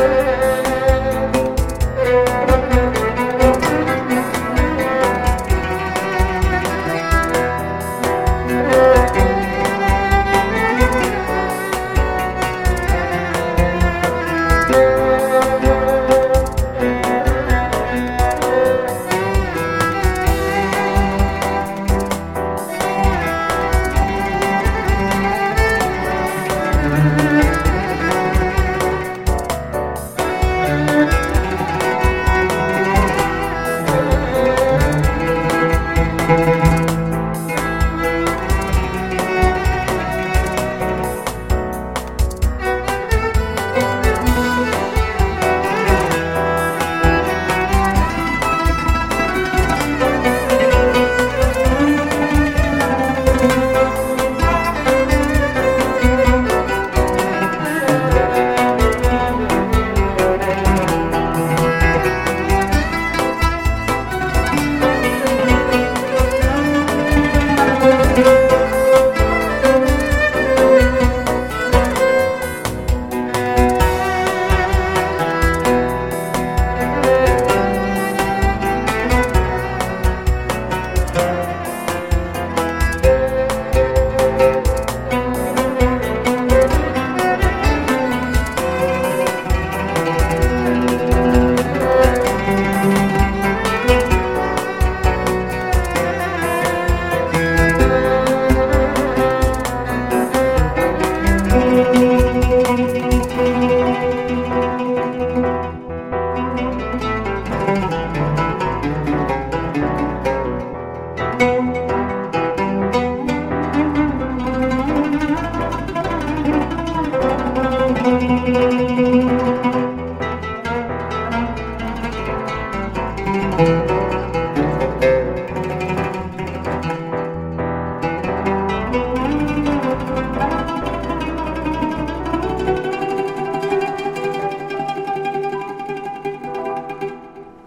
away.